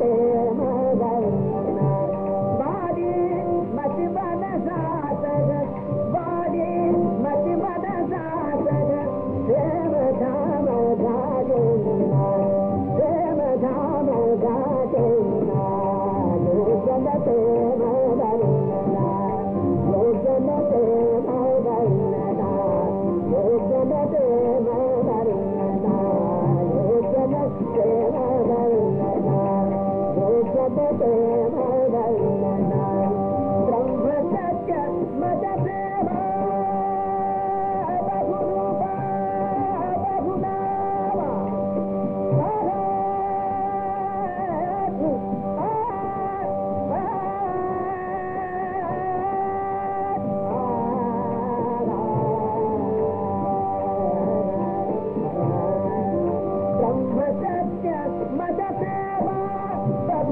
हला ॿारी मधिबास मधिबास ಸಾಧ